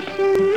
सुन